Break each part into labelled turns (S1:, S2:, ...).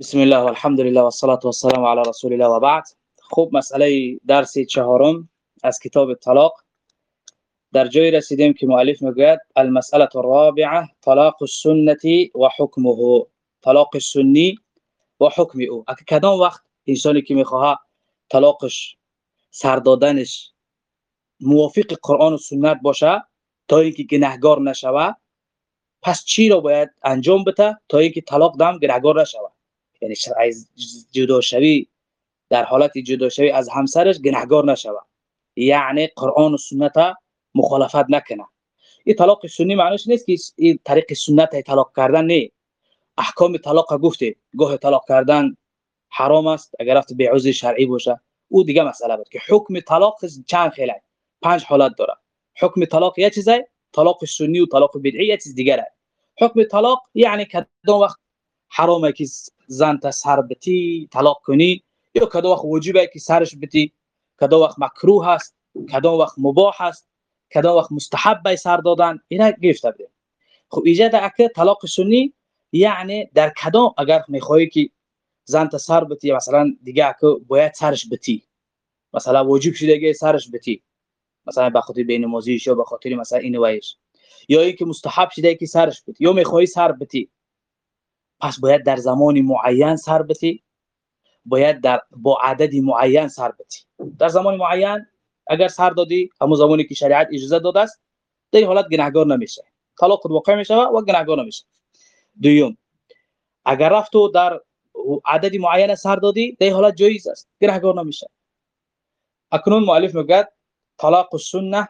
S1: بسم الله والحمد لله والصلاة والسلام على رسول الله و بعد خوب مسئله درس چهارم از کتاب طلاق. در جای رسیدیم که مؤلف میگوید المسئله الرابعه طلاق السنة و حکمه. طلاق سنی و حکم أو. اگه کدام وقت انسانی که میخواه طلاقش سر دادنش موافق قرآن و سنت باشه تا اینکه گنهگار نشوه پس چی را باید انجام بده؟ تا اینکه طلاق دم گنهگار نشوه یعنی جدا شوی در حالت جدا شوی از همسرش گناهگار نشوه. یعنی قرآن و سنت مخالفت نکنه. این طلاق سنی معنیش نیست که این طریق سنت طلاق کردن نه احکام طلاق گفته. گاه طلاق کردن حرام است. اگر رفت به عذر شرعی باشه. او دیگه مسئله بود که حکم طلاق چند خیلی؟ پنج حالت داره. حکم طلاق یه چیزه طلاق سنی و طلاق بدعی یه چیز دیگره. حکم طلاق یعنی کدام وقت حرامه که زن تا سر بتی طلاق کنی. یا کدام وقت واجبه که سرش بتی. کدام وقت مکروه است کدام وقت مباح است کدام وقت مستحب سر دادن. اینا گفته بده خب ایجاد اکه طلاق سنی یعنی در کدام اگر می‌خوای که زن تا سر بتی مثلا دیگه که باید سرش بتی. مثلا واجب شده که سرش بتی. مثلا به خاطر بین موزیش یا به خاطر مثلا این وایش یا اینکه مستحب شده که سرش بتی. یا می‌خوای سر بتی. پس باید در زمان معین سر بتی باید در با عددی معین سر بتی. در زمان معین اگر سر دادی همون زمانی که شریعت اجازه داده است در حالت گناهگار نمیشه. طلاق واقع میشه و گناهگار نمیشه. دوم اگر رفت و در عددی معین سر دادی در حالت جایز است. گناهگار نمیشه. اکنون مؤلف میگه طلاق السنه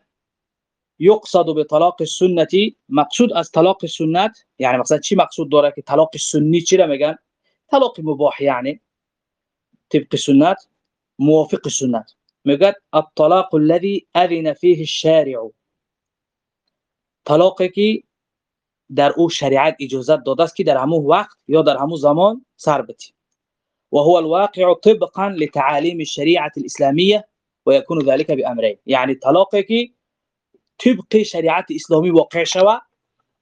S1: یقصد به طلاق سنتی مقصود از طلاق سنت؟ یعنی مثلا چی مقصود داره که طلاق سنی چی را میگن؟ طلاق مباح یعنی طبق سنت موافق سنت. میگه الطلاق الذي أذن فيه الشارع. طلاقی که در أو شریعت اجازت داده است که در همون وقت یا در همون زمان سر بتی. وهو الواقع طبقا لتعاليم الشريعه الاسلاميه ويكون ذلك بامرين يعني طلاقی که طبق شریعت اسلامی واقع شوه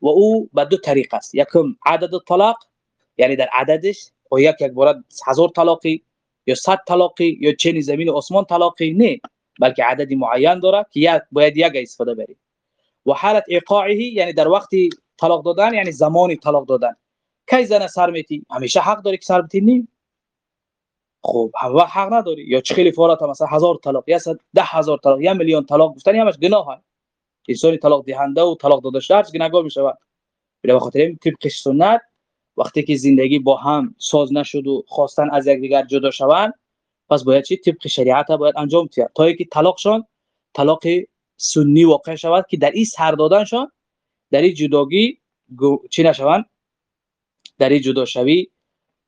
S1: و أو به دو طریق است یکم عدد طلاق یعنی در عددش أو یک یک بار هزار طلاقی یا صد طلاقی یا چنین زمین و آسمان طلاقی نه بلکه عددی معین داره که یک باید یک استفادة بری و حالت ایقاعه یعنی در وقتی طلاق دادن یعنی زمانی طلاق دادن. کی زن سر میتی همیشه حق داری که سر بتی نی؟ خب هوا حق نداری. یا چه خیلی فورات مثلا هزار طلاق یا ده هزار طلاق یا میلیون طلاق گفتن همش گناه انسانی طلاق دهنده و طلاق داده شده هرچ گناهگار میشه به خاطر این طبق سنت وقتی که زندگی با هم ساز نشد و خواستن از یکدیگر جدا شوند پس باید چی؟ طبق شریعت باید انجام تیر تا اینکه طلاقشون طلاق سنی واقع شود که در این سر دادنشون در این جداگی چی نشوند؟ در این جدا شوی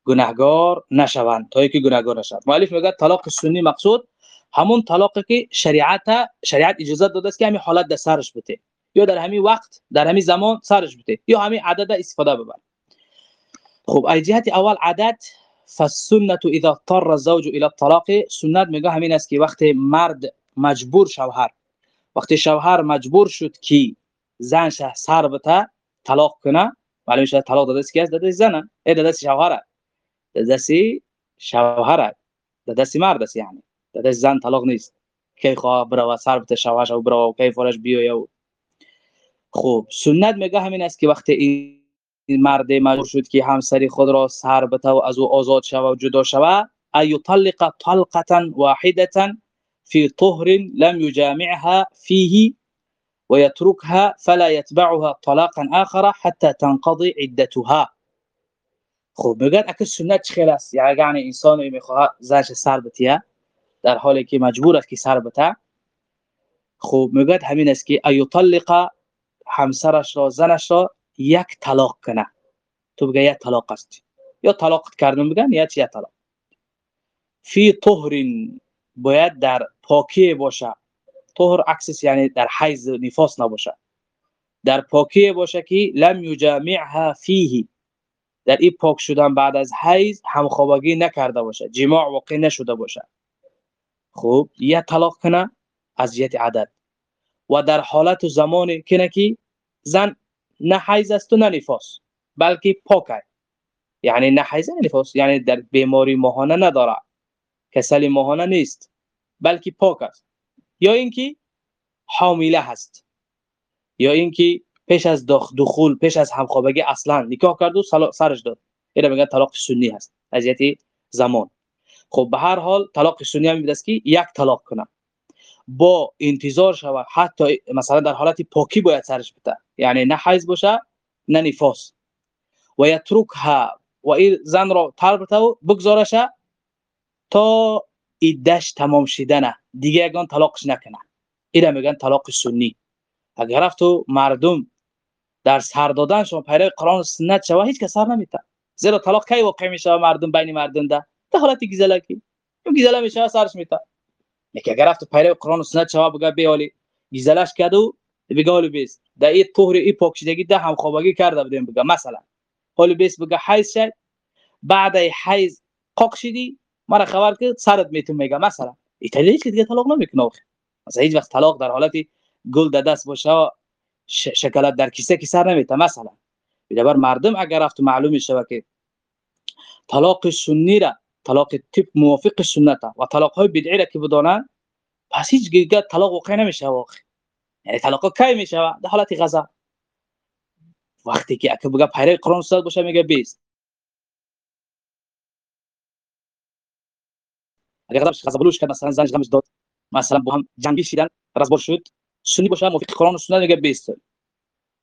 S1: گناهگار نشوند. تا اینکه گناهگار نشوند. مؤلف میگه طلاق سنی مقصود همون طلاقی که شریعت شریعت اجازه داده است که همین حالت در سرش بده یا در همین وقت در همین زمان سرش بده یا همین عدد استفاده ببر خب ای جهت اول عدد فالسنه اذا اضطر الزوج الى الطلاق سنت میگه همین است که وقت مرد مجبور شوهر وقتی شوهر مجبور شد که زنش سر بده طلاق کنه معلوم شد طلاق داده است که داده زنه. ای داده شوهر داده شوهر داده مرد است یعنی. داداش زن طلاق نیست. کی خواه برو سر بته شواش او برو کی فورش بیو خوب سنت میگه همین است که وقتی این مرد مجبور شد که همسری خود را سر بته و از او آزاد شوه و جدا شوه ای طلق طلقه واحده في طهر لم يجامعها فيه ويتركها فلا يتبعها طلاقا آخر حتى تنقضي عدتها. خب میگن اگه سنت خیلی است؟ یعنی انسان می‌خواد زنش سر بتیه در حالی که مجبور است که سر بته خوب میگه همین است که ایطلق همسرش را زنش را یک طلاق کنه. تو بگه یک طلاق است. یا طلاق کردن میگن یا چه طلاق. فی طهر باید در پاکی باشه. طهر عکسش یعنی در حیض نفاس نباشه. در پاکی باشه که لم یجامعها فیه. در این پاک شدن بعد از حیض همخوابگی نکرده باشه. جماع واقع نشده باشه. خوب یا طلاق کنه از جهت عدد. و در حالت و زمان کنه که زن نه حیز است و نه نفاس بلکه پاک است. یعنی نه حیض نفاس یعنی در بیماری ماهانه نداره. کسل ماهانه نیست بلکه پاک است. یا اینکه حامله هست. یا اینکه پیش از دخول پیش از همخوابگی اصلا نکاح کرد و سرش داد. اینا میگن طلاق سنی هست اذیت زمان. خب به هر حال طلاق سنی هم که یک طلاق کنه با انتظار شوه حتی مثلا در حالت پاکی باید سرش بده. یعنی نه حیض باشه نه نفاس. و یترکها و این زن را ترک و بگذارش تا ایدش تمام شدنه دیگه یگان طلاقش نکنه. اینا میگن طلاق سنی. اگر رفت مردم در سر دادن شما پیرو قرآن و سنت شوه هیچ کس سر نمیته زیرا طلاق کی واقع میشه مردم بین مردم ده. در حالت گیزلکی اون گیزله میشه سرش میته لیکن اگر رفت پیرو قرآن و سنت شوه بگه بیالی گیزلش کدو بگه حالی بیس. در این طهر این پاکشدگی ده هم خوابگی کرده بودیم بگه. مثلا حالی بیس بگه حیز شد بعد حیز قاق شدی مرا خبر که سرت میتون میگه. مثلا ایتالیا هیچ دیگه طلاق نمی‌کنه مثلا هیچ وقت طلاق در حالتی گل در دست باشه شکلات در کیسه کی سر نمیته مثلا. بر مردم اگر رفت معلوم میشه که طلاق سنی را طلاق تیپ موافق سنت و طلاق های بدعی را که بدانن پس هیچ دیگه طلاق واقع نمیشه واقع یعنی طلاق کی میشه؟ در حالت غضب. وقتی که اگه بگه پیره قرآن استاد باشه میگه 20 اگر غضبش غضبلوش کرد مثلا زنش غمش داد مثلا با هم جنگی شدن رزبار شد سنی باشه موافق قرآن و سنت میگه 20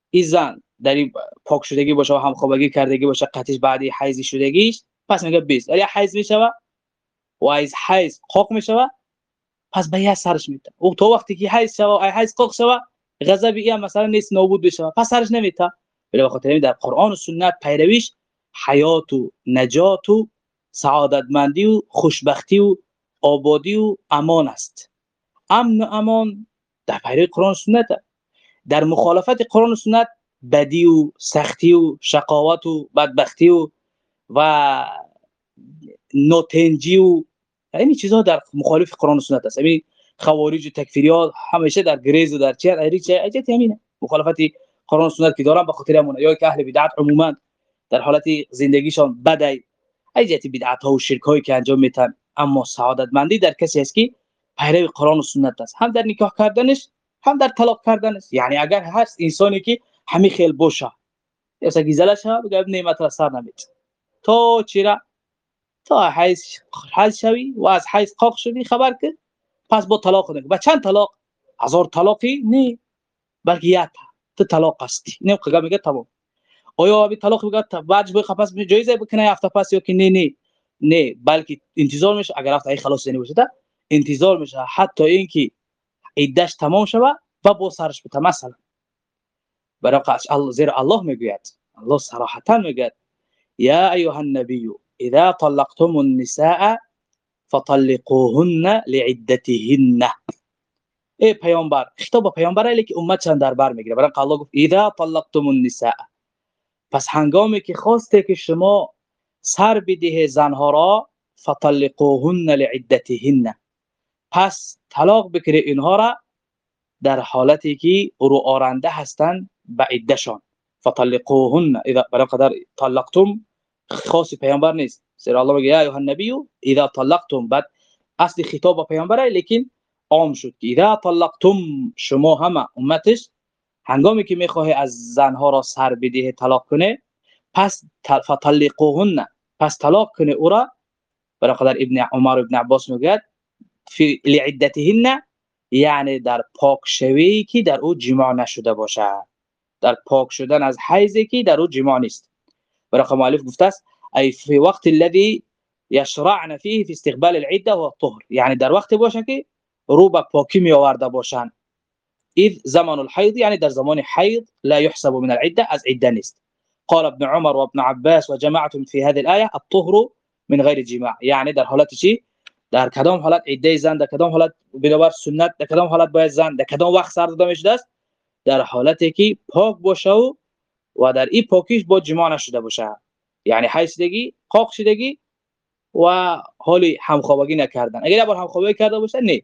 S1: این زن در پاک شدگی باشه و همخوابگی کردگی باشه قطعش بعدی حیزی شدگیش پس میگه 20 ولی حیز میشه و از حیز قاق میشه پس به یه سرش میته او تو وقتی که حیز شوه ای حیز قاق شوه غضب ای مثلا نیست نابود بشه. پس سرش نمیته ولی بخاطر در قرآن و سنت پیرویش حیات و نجات و سعادتمندی و خوشبختی و آبادی و امان است. امن و امان در پیروی قرآن و سنت در مخالفت قرآن و سنت بدی و سختی و شقاوت و بدبختی و و نوتنجی و این چیزها در مخالف قرآن و سنت است. همین خوارج و تکفیریات همیشه در گریز و در چه هر چه اجت همینه مخالفت قرآن و سنت که دارن به خاطر همونه. یا که اهل بدعت عموما در حالت زندگیشان بدای. اجت بدعت ها و شرک هایی که انجام میتن اما سعادتمندی در کسی است که پیرو قرآن و سنت است. هم در نکاح کردنش هم در طلاق کردنش. یعنی اگر هست انسانی که همین خیل بوشه یا گیزلش ها بگه نعمت را سر تو تا حیث حل شوی و از حیث قاق شدی خبر که پس با طلاق کنه با چند طلاق هزار طلاقی نه بلکه یک تو طلاق هستی نه که میگه تمام آیا ابی طلاق میگه بعد به خپس جایزه بکنه هفته پس یا که نه نه نه بلکه انتظار میشه. اگر هفته خلاص نی باشه انتظار میشه. حتی اینکه عدش تمام شوه و با سرش بته مثلا. برای الله زیر الله می‌گوید. الله صراحتا میگه یا ایها النبی إذا طلقتم النساء فطلقوهن لعدتهن. ای پیامبر خطاب پیامبر علی که امت چند در بر میگیره. برای الله گفت اذا طلقتم النساء. پس هنگامی که خواسته که شما سر بده زنها را فطلقوهن لعدتهن. پس طلاق بکره اینها را در حالتی که رو آرنده هستند به عدهشان. فطلقوهن. إذا برای قدر طلقتم. خاص پیامبر نیست. سر الله میگه یا ایها النبی اذا طلقتم. بعد اصل خطاب به پیامبر لیکن عام شد که اذا طلقتم شما همه امتش هنگامی که میخواه از زنها را سر بده طلاق کنه پس فطلقوهن. پس طلاق کنه أو را. برای قدر ابن عمر ابن عباس میگه فی لعدتهن. یعنی در پاک شوی که در أو جماع نشده باشه در پاک شدن از حیزی که در أو جماع نیست. برای مؤلف گفته است ای فی وقت الذي يشرعن فيه في استقبال العده والطهر یعنی در وقت باشه که رو به پاکی می آورده باشن. اذ زمان الحيض يعني در زمان حيض لا يحسب من العده از عده نیست. قال ابن عمر وابن عباس وجماعه في هذه الايه الطهر من غير جماع. يعني در حالت چی؟ در کدام حالت عده زن در کدام حالت بنابر سنت در کدام حالت باید زن در کدام وقت سر داده میشده است در حالتی که پاک باشه و و در این پاکیش با جماع نشده باشه. یعنی حیثیدگی قاق شدگی و حالی همخوابگی نکردن. اگر یه بار همخوابگی کرده باشه نه.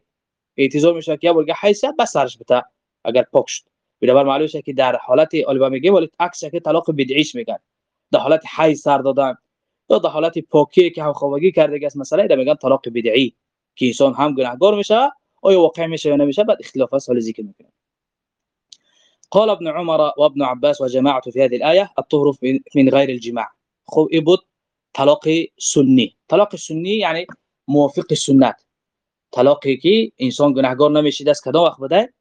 S1: اعتزام میشه که یه بار حیثیت بس سرش بته اگر پاک شد. بنابر معلومه که در حالت البا میگه ولی عکس که طلاق بدعیش میگن. در حالت حیث سر دادن. یا در حالت پاکی که همخوابگی کرده است مسئله در میگن طلاق بدعی. که انسان هم گناهگار میشه آیا واقع میشه یا نمیشه بعد اختلاف است حال ذکر می‌کنه قال ابن عمر وابن عباس وجماعة في هذه الآية الطهر من غير الجماع. خب إبط طلاق سنی طلاق سنی یعنی موافق سنت طلاقی که إنسان گناهگار نمیشه دست کدام وقت بده؟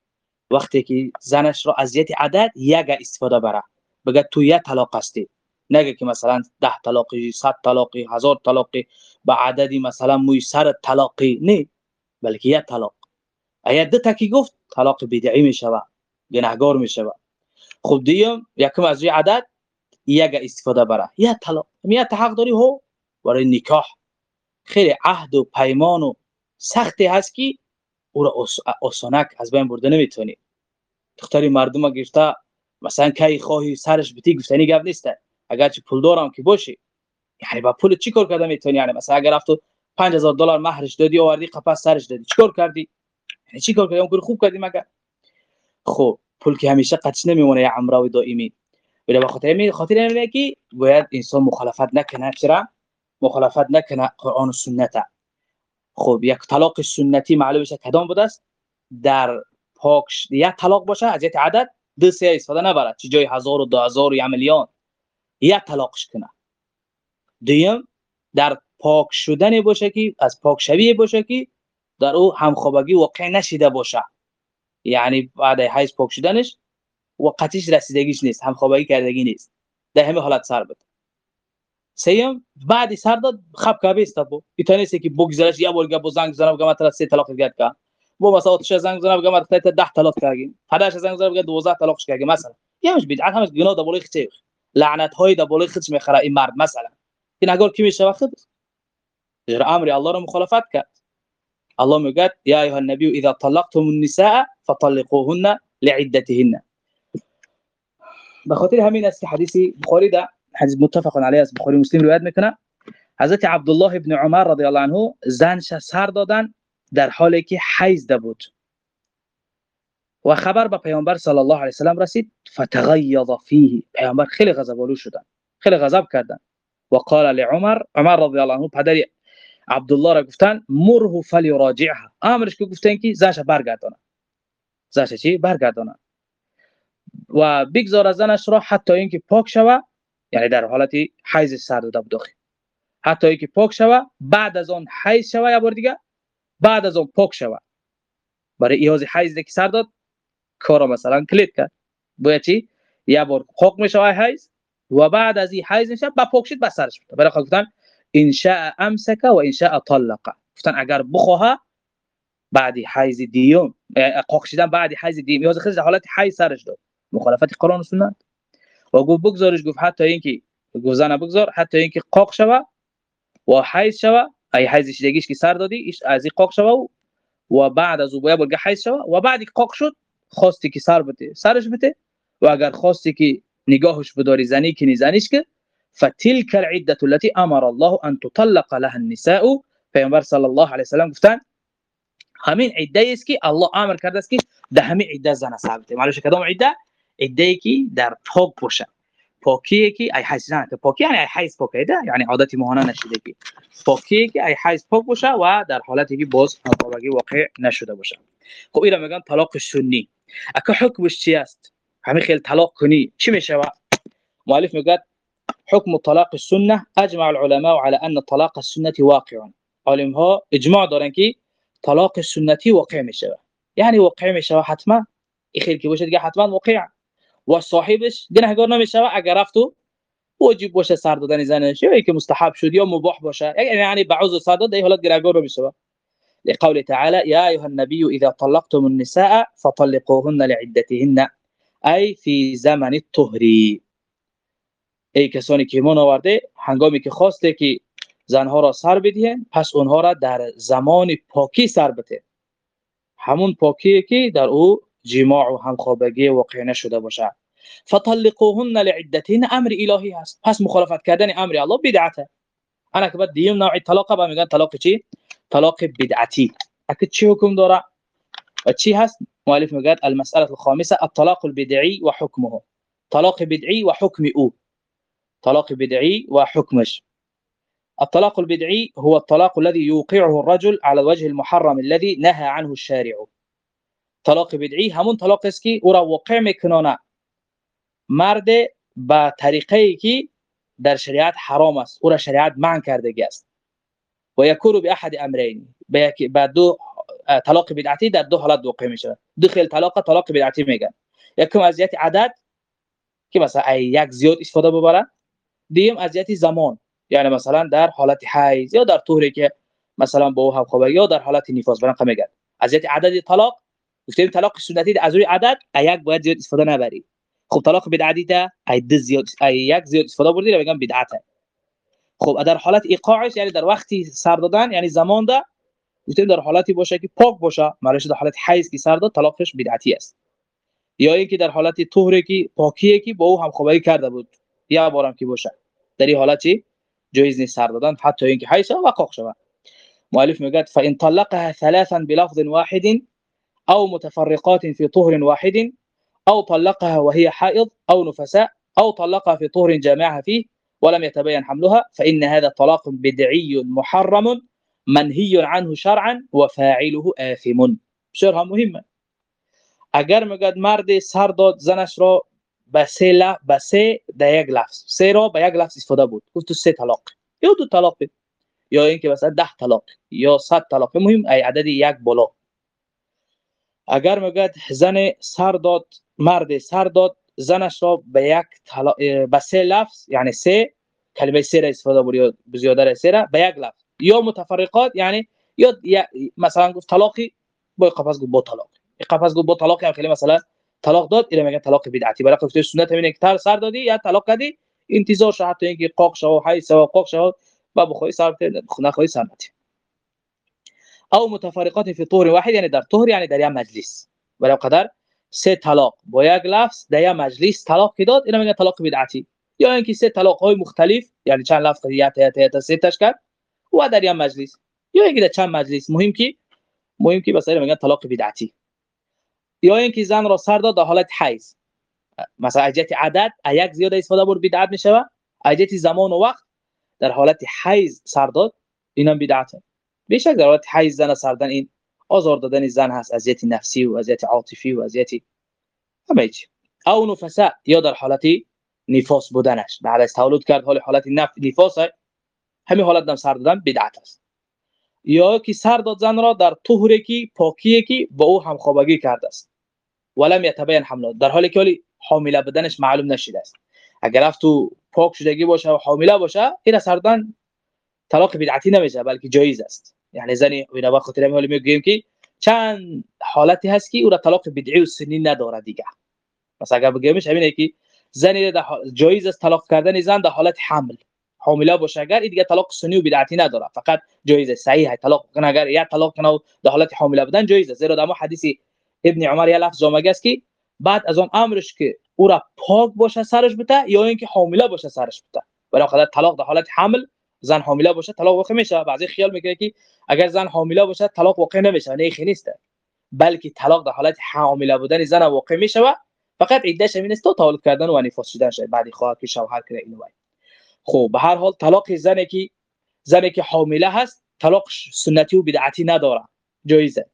S1: وقتی که زنش را اذیت عدد یک استفاده بره. بگه تو یک طلاق هستی. نگه که مثلا ده طلاقی صد طلاقی هزار طلاقی با عددی مثلا موی سر طلاقی. نه بلکه یک طلاق. اگر ده تکی گفت طلاق بدعی می شود گناهگار می شود خب دیم یکم از روی عدد یک استفاده بره. یک طلاق یک حق داری هو؟ برای نکاح. خیلی عهد و پیمان و سختی هست که او را آسانک از بین برده نمی‌تونی. دختری مردم گرفته مثلا کی خواهی سرش بتی گفتنی گپ نیست. اگر چه پول دارم که باشی. یعنی با پول چی کار کرده می‌تونی؟ یعنی مثلا اگر رفت 5000 دلار مهرش دادی آوردی قفس سرش دادی. چیکار کردی؟ یعنی چی کار کردی؟ اون خوب کردی مگه خب پول که همیشه قطش نمیمونه یا عمره و دائمی. ولی بخاطر می خاطر اینه که باید انسان مخالفت نکنه چرا؟ مخالفت نکنه قرآن و سنت خب یک طلاق سنتی معلوم بشه کدام بوده است؟ در پاکش یک طلاق باشه از یک عدد دو سه استفاده نبرد. چه جای هزار و دو هزار یک میلیون. یک طلاقش کنه. دویم در پاک شدن باشه که از پاک شوی باشه که در او همخوابگی واقع نشیده باشه. یعنی بعد حیض پاک شدنش وقتش رسیدگیش نیست همخوابگی کردگی نیست. در همه حالت سر بده. سیم بعدی سر داد خب کابه است بو. ایتانی سه که بگذرش یا بولگا بو زنگ زنم گما تر سه طلاق گرد کا بو مثلا تش زنگ زنم گما تر 10 طلاق کردی 18 زنگ زنم گما 12 طلاقش کردی مثلا. یهمش بدعت همش گناه دا بولای خچه. لعنت های دا بولای خچ می‌خره این مرد مثلا. این اگر کی میشه وقت؟ غیر امر الله رو مخالفت کرد. الله میگه یا ایها النبی اذا طلقتم النساء فطلقوهن لعدتهن بخاطر همین است حدیثی بخاری ده حدیث متفق علیه از بخاری مسلم روایت می‌کنه حضرت عبدالله ابن عمر رضی الله عنه زنش سر دادن در حالی که حیض ده بود و خبر به پیامبر صلی الله علیه وسلم رسید فتغیظ فیه پیامبر خیلی غضبآلود شدن خیلی غضب کردن و قال لعمر عمر رضی الله عنه پدر عبدالله را گفتن مره فلیراجعها. امرش که گفتن که زنش برگردانه. زنش چی؟ برگردانه. و بگذار زنش را حتی اینکه پاک شوه یعنی در حالت حیض سر داده بود حتی اینکه پاک شوه بعد از اون حیض شوه یا بار دیگه بعد از اون پاک شوه. برای ایاز حیض که سر داد کارو مثلا کلید کرد. باید چی؟ یا بار پاک میشه حیض و بعد از این حیض میشه با پاک شد سرش برای گفتن إن شاء أمسك و ان شاء طلق. گفتن اگر بخواه بعد حیض دیوم. قاق شدن بعد حیض دیوم. یا خیلی حالت حیض سرش داد. مخالفت قرآن و سنت. و گفت بگذارش گفت حتی اینکه گوزن بگذار حتی اینکه قاق شوه و حیض شوه. ای حیض شدگیش که سر دادی ایش از این قاق شوه و بعد از أو باید بلگه حیض شوه. و بعد قاق شد خواستی که سر بده سرش بده. و اگر خواستی که نگاهش بداری زنی که نزنیش که فتلك العدة التي أمر الله أن تطلق لها النساء. پیامبر صلی الله علیه و سلم گفتن همین عده است که الله أمر کرده است که ده همین عده زن ثابته معلومه کدام عده؟ عده که در پاک باشه پاکی که ای حیض نه پاکی یعنی ای حیض پاکیده یعنی عادتی ماهانه نشده که. پاکی که ای حیض پاک باشه و در حالتی که باز همخوابگی واقع نشده باشه. خب اینا میگن طلاق سنی. اگه حکمش چی است؟ همین خیلی طلاق کنی. چی میشه مؤلف میگه حكم طلاق السنة أجمع العلماء على أن طلاق السنة واقع. علم ها إجماع دارن که طلاق سنتی واقع میشه یعنی واقع میشه حتما؟ این خیلی که باشه حتما واقع. و صاحبش گناهگار نمیشه. اگر رفتو واجب باشه سر دادن زنش. مستحب شد یا مباح باشه. یعنی بعض سر داد حالت گناهگار میشه لقول تعالى يا ايها النبي اذا طلقتم النساء فطلقوهن لعدتهن. اي في زمن الطهر ای کسانی که ایمان آورده هنگامی که خواسته که زنها را سر بدهند پس اونها را در زمان پاکی سر بده. همون پاکی که در او جماع و همخوابگی واقع نشده باشه. فطلقوهن لعدتهن امر الهی هست. پس مخالفت کردن امر الله بدعته. انا که بعد دیم نوع طلاق با میگن. طلاق چی؟ طلاق بدعتی. اگه چی حکم داره؟ و چی هست؟ مؤلف میگه المساله الخامسه الطلاق البدعي وحكمه طلاق بدعي وحكم او. طلاق بدعي وحكمش الطلاق البدعي هو الطلاق الذي يوقعه الرجل على الوجه المحرم الذي نهى عنه الشارع. طلاق بدعی همون طلاق است که أو را واقع میکنانه. مرد طریقه ای که در شریعت حرام است أو را شریعت منع کرده است. و یکون به احد امرین دو طلاق بدعتی در دو حالت واقع میشه دو خیل طلاق طلاق بدعتی میگن. یکم اذیت عدد که مثلا یک زیاد استفاده ببره دیم اذیت زمان. یعنی مثلا در حالت حیض یا در طوری که مثلا با او هم یا در حالت نفاس برن میگن اذیت عدد طلاق گفتیم طلاق سنتی از روی عدد یک باید زیاد استفاده نبری. خب طلاق بدعتی تا ای دو زیاد یک زیاد استفاده بردی میگن بدعته. خب در حالت ایقاعش یعنی در وقتی سر دادن یعنی زمان ده گفتیم در حالتی باشه که پاک باشه. مرش در حالت حیض که سر داد طلاقش بدعتی است. یا اینکه در حالت طهری که پاکیه که با او هم خوبایی کرده بود. یا بارم که باشه. در این حالتی جایز نیست سر دادن. حتی اینکه حیض و قاق شود. مؤلف میگه فان طلقها ثلاثا بلفظ واحد أو متفرقات في طهر واحد أو طلقها وهي حائض أو نفساء أو طلقها في طهر جامعها فيه ولم يتبين حملها فان هذا طلاق بدعي محرم منهي عنه شرعا وفاعله آثم. شرها مهمه. اگر میگد مرد سر داد زنش را به سه ل... به سه در یک لفظ سه را به یک لفظ استفاده بود گفت سه طلاق یا دو طلاق یا اینکه مثلا ده طلاق یا صد طلاق مهم ای عدد یک بالا اگر میگد زن سر داد مرد سر داد زنش را به یک طلاق به سه لفظ یعنی سه کلمه سه را استفاده بود یا زیاده سه را به یک لفظ یا متفرقات یعنی یا مثلا گفت طلاقی با قفس گفت با طلاق قفس گفت با طلاق خیلی مثلا طلاق داد اینو میگن طلاق بدعتی. برای گفته سنت همینه که سر دادی یا طلاق کردی انتظار شو حتی اینکه قاق شو حیث و قاق شو و بخوای سر نخوای سنتی او متفرقات فی طهر واحد یعنی در طهر یعنی در یک مجلس. برای قدر سه طلاق. با یک لفظ در یک مجلس طلاق داد اینو میگن طلاق بدعتی. یا اینکه سه طلاق های مختلف یعنی چند لفظ یا تا تا سه تاش کرد و در یک مجلس. یا اینکه در چند مجلس. مهم کی؟ مهم کی؟ مثلا میگن طلاق بدعتی. یا اینکه زن را سر داد در حالت حیض. مثلا اجت عدد یک زیاده استفاده بر بدعت میشه اجت زمان و وقت در حالت حیض سر داد اینم بدعته. بیشک در حالت حیض زن سردن این آزار دادن زن هست. اذیت نفسی و اذیت عاطفی و اذیت همه چی. او نفسا یا در حالت نفاس بودنش. بعد از تولد کرد حال حالت نف... نفاس همین حالت دم سر دادن بدعت است. یا که سر داد زن را در طهری کی پاکی کی با او هم خوابگی کرده است. ولم یتبین حمل در حالی که حامله بدنش معلوم نشده است. اگر رفت تو پاک شدگی باشه و حامله باشه این سردن طلاق بدعتی نمیشه بلکه جایز است. یعنی زنی اینا با خاطر میگیم که چند حالتی هست که او را طلاق بدعی و سنی نداره دیگه. مثلا اگر بگیمش همینه که زنی جایز است طلاق کردن زن در حالت حمل. حامله باشه اگر دیگه طلاق سنی و بدعتی نداره. فقط جایز صحیح طلاق کنه اگر یا طلاق کنه در حالت حامله بودن جایز است. زیرا در حدیث ابن عمر یا لفظ آمده است که بعد از اون امرش که او را پاک باشه سرش بده یا اینکه حامله باشه سرش بده برای خاطر طلاق در حالت حمل زن حامله باشه طلاق واقع میشه بعضی خیال می‌کنه که اگر زن حامله باشه طلاق واقع نمیشه نه خیلی نیست بلکه طلاق در حالت حامله بودن زن واقع میشه فقط عدهش همین است تا کردن و نفاس شدن شد بعدی خواهد که شوهر کنه اینو خب به هر حال طلاق زنی که زنی که حامله هست طلاق سنتی و بدعتی نداره جایزه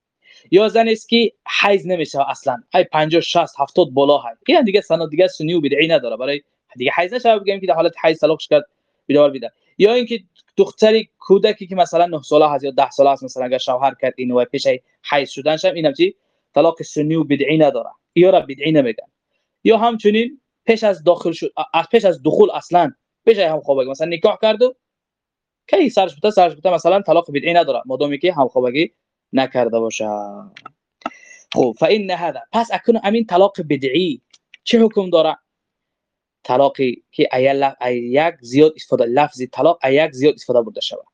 S1: یا زنی است که حیض نمیشه اصلا. های 50 60 70 بالا هست. این دیگه سنت دیگه سنی و بدعی نداره. برای دیگه حیض نشه بگیم که در حالت حیض طلاقش کرد بیدار بیده. یا اینکه دختری کودکی که مثلا 9 ساله هست یا 10 ساله است مثلا اگر شوهر کرد اینو پیش حیض شدن شم اینم چی؟ طلاق سنی و بدعی نداره. یا را بدعی نمیگن. یا همچنین پیش از داخل شد پیش از دخول اصلا پیش هم خوابگی مثلا نکاح کرد و کی سرش بوده؟ سرش بوده مثلا طلاق بدعی نداره. مادامی که هم خوابگی نکرده باشه. خب فان هذا. پس اکنون امین طلاق بدعی. چه حکم داره؟ طلاقی که یک زیاد استفاده لفظ طلاق یک زیاد استفاده برده شود.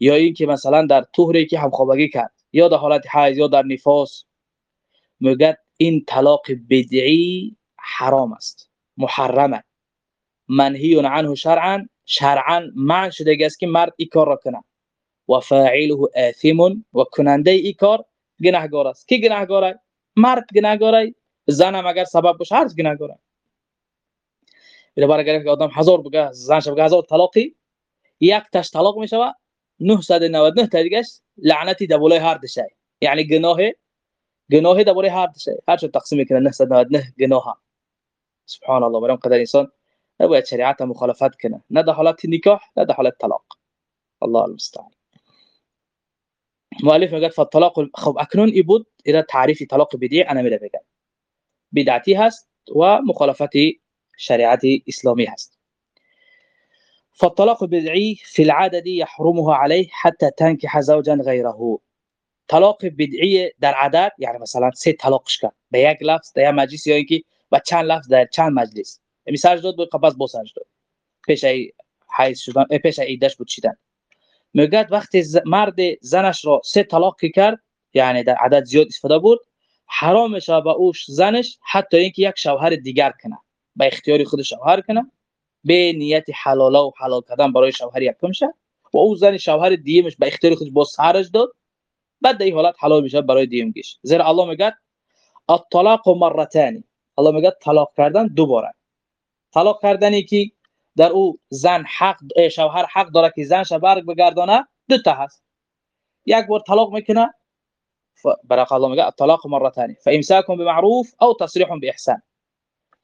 S1: یا اینکه مثلا در طهری که همخوابگی کرد یا در حالت حیض یا در نفاس. میگه این طلاق بدعی حرام است. محرمه. منهی عنه شرعا. شرعا معنی شده است که مرد این کار را کنه. و فاعله آثم و کننده ای کار گناهگار است کی گناهگاره مرد گناهگاره زن اگر سبب باشه هر گناهگاره بله اگر آدم هزار بگه زنش بگه هزار طلاقی. یک تاش طلاق میشود 999 تا دیگه لعنتی در بالای هر دشه. یعنی گناه گناه در بالای هر دشه. هر چه تقسیم میکنه 999 گناه سبحان الله برام قدر شریعت مخالفت کنه. نه در حالت نکاح نه در حالت طلاق. الله المستعان. مؤلف میگه فالطلاق خب اکنون ای بود إلى تعریف طلاق بدعی أنا میره بگم بدعتی هست و مخالفت شریعت اسلامی هست. فالطلاق بدعي في العادة يحرمها عليه حتى تنكح زوجا غيره. طلاق بدعی در عادت یعنی مثلا سه طلاقش کرد یک لفظ در مجلس یا اینکه با چند لفظ در چند مجلس. مثال داد بود قبض بو داد. پیش ای حیث شدن پیش ایدش بود چیدن میگه وقتی مرد زنش را سه طلاق کرد یعنی در عدد زیاد استفاده بود حرام میشه به اوش زنش حتی اینکه یک شوهر دیگر کنه به اختیار خود شوهر کنه به نیت حلاله و حلال کردن برای شوهر یکم شه و او زن شوهر دیمش به اختیار خود با سرش داد. بعد این حالت حلال میشه برای دیمگیش زیرا الله میگه الطلاق مرتان. الله میگه طلاق کردن دو باره. طلاق کردنی که در او زن حق شوهر حق داره که زنش برگ بگردانه دو تا هست. یک بار طلاق می‌کنه برای الله میگه الطلاق مرتان فامساك بمعروف او تصریح باحسان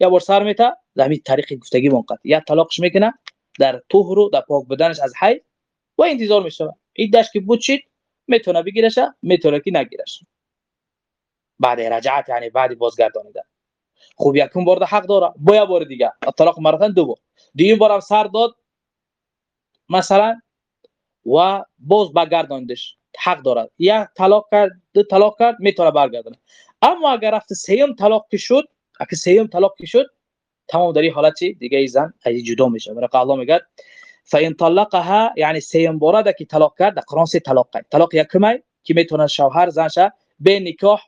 S1: یا بار سر میته در همین طریق گفتگی منقطع. یا طلاقش می‌کنه در طهر و در پاک بدنش از حی و انتظار میشه ایدش که بود شید می‌تونه بگیرش می‌تونه که نگیرش بعد رجعت یعنی بعد بازگردانیدن. خوب یکم بار حق داره. با بار دیگه طلاق مرتن دو بار. دیگه بارم سر داد مثلا و باز برگرداندش حق دارد یا طلاق کرد دو طلاق کرد می‌تونه برگردونه اما اگر رفت سیم طلاق که شد اگه سیم طلاق که شد تمام در این حالت دیگه ای زن از جدا میشه برای الله میگه فین طلقها یعنی سیم بار که طلاق کرد قرآن سه طلاق کرد طلاق یکمه که می‌تونه شوهر زنش به نکاح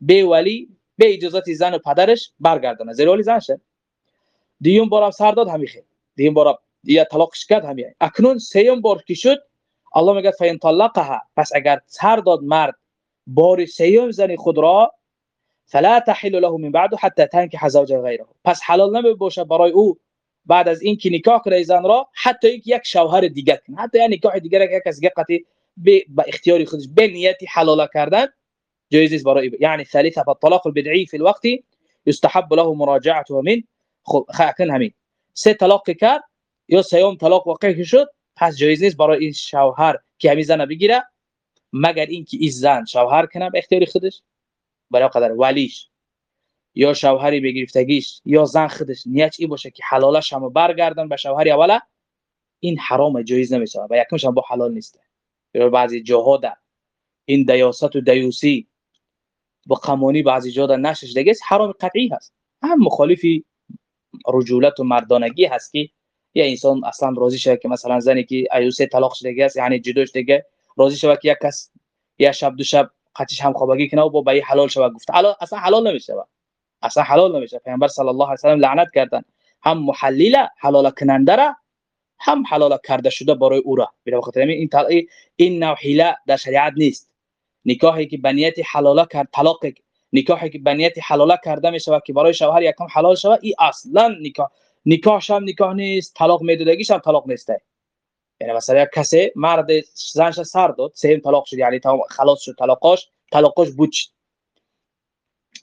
S1: به ولی به اجازت زن و پدرش برگردونه زیر ولی زنش دیوم بار سر داد همین خیر دیوم بار یا طلاقش کرد همین اکنون سیم بار که شد الله میگه فین طلقها پس اگر سر داد مرد بار سیم زن خود را فلا تحل له من بعد حتى تنكح زوجا غيره پس حلال نمی باشه برای او بعد از اینکه نکاح کنه زن را حتی یک شوهر دیگر کنه حتی یک نکاح دیگر یک از قطعی به اختیار خودش به نیت حلال کردن جایز است برای یعنی ثالثه فالطلاق البدعي في الوقت يستحب له مراجعته من خب خاکن همین. سه طلاق کرد یا سیوم طلاق واقع شد پس جایز نیست برای این شوهر که همین زن بگیره مگر اینکه این زن شوهر کنه به اختیار خودش؟ برای قدر ولیش. یا شوهری بگرفتگیش یا زن خودش. نیت ای باشه که حلالش هم برگردن به شوهر اوله این حرام جایز نمیشه و یکمش هم با حلال نیست. یا بعضی جاها در این دیاست و دیوسی با قمانی بعضی جا در نشش دیگه حرام قطعی هست. هم مخالفی رجولت و مردانگی هست که یا انسان اصلا راضی شه که مثلا زنی که ایوسه طلاق شده است یعنی جدوش دیگه راضی شه که یک کس یا شب دو شب قطعش هم خوابگی کنه و با بای حلال شوه گفت اصلا حلال نمیشه اصلا حلال نمیشه. پیامبر صلی الله علیه و لعنت کردن. هم محلل حلال کننده را هم حلال کرده شده برای او را. به خاطر این این نوع حیله در شریعت نیست. نکاحی که بنیت حلال کرد طلاق نکاحی که بنیت حلال کرده میشه که برای شوهر یکم حلال شوه این اصلا نکاح. نکاحش هم نکاح نیست طلاق میدادگیش هم طلاق نیسته یعنی مثلا یک کسی مرد زنش سر داد سه طلاق شد یعنی تمام خلاص شد طلاقش طلاقش بود.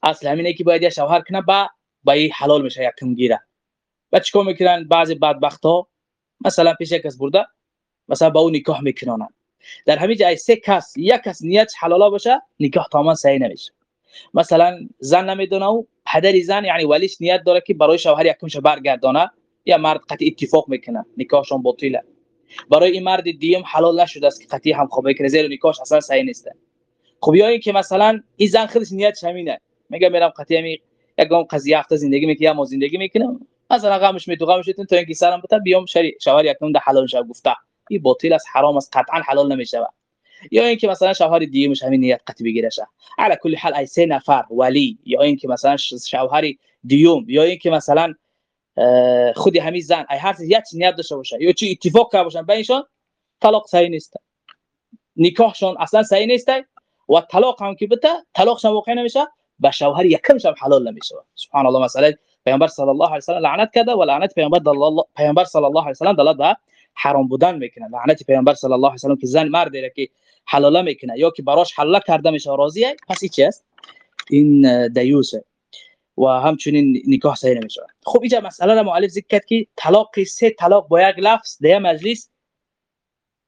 S1: اصل همینه که باید یه شوهر کنه با با حلال میشه یکم گیره. و چیکار می‌کنن؟ بعضی بدبخت ها مثلا پیش یک کس برده مثلا با اون نکاح می‌کنن. در همین جای سه کس یک کس نیت حلالا باشه نکاح تمام صحیح نمیشه. مثلا زن نمی‌دونه و پدر زن یعنی ولیش نیت داره که برای شوهر یکمش برگردانه یا مرد قطعی اتفاق می‌کنه نکاحشون باطله. برای این مرد دیم حلال نشده است که قطعی هم خوب بکنه زیر نکاحش اصلا صحیح نیسته خب یا اینکه مثلا این زن خودش نیتش همینه میگه میرم قطعی می یک گام قضیه هفته زندگی می‌کنه ما زندگی می‌کنم مثلا غمش میتو غمش میتون تو اینکه سرم بتا بیام شری شوهر یکم ده حلال شب گفته. این باطل است حرام است قطعا حلال نمیشه یا اینکه مثلا شوهر دیگه مش همین نیت قطعی بگیره علی کل حال ای سه نفر ولی یا اینکه مثلا شوهر دیوم یا اینکه مثلا خودی همین زن ای هر یک نیت داشته باشه. یا چی اتفاق کرده باشن بینشون طلاق صحیح نیست. نکاحشون اصلا صحیح نیست. و طلاق هم که بده طلاقش واقع نمیشه به شوهر یکمش هم حلال نمیشه. سبحان الله مثلا پیامبر صلی الله علیه و سلم لعنت کرده و لعنت پیامبر الله پیامبر صلی الله علیه و سلم دلالت حرام بودن می‌کنه. لعنت پیامبر صلی الله علیه و که زن مرد که حلاله می‌کنه یا که براش حلاله کرده میشه راضیه پس چی است این دیوسه. و همچنین نکاح صحیح نمیشه. خب اینجا مسئله را مؤلف ذکر کرد که طلاق سه طلاق با یک لفظ در مجلس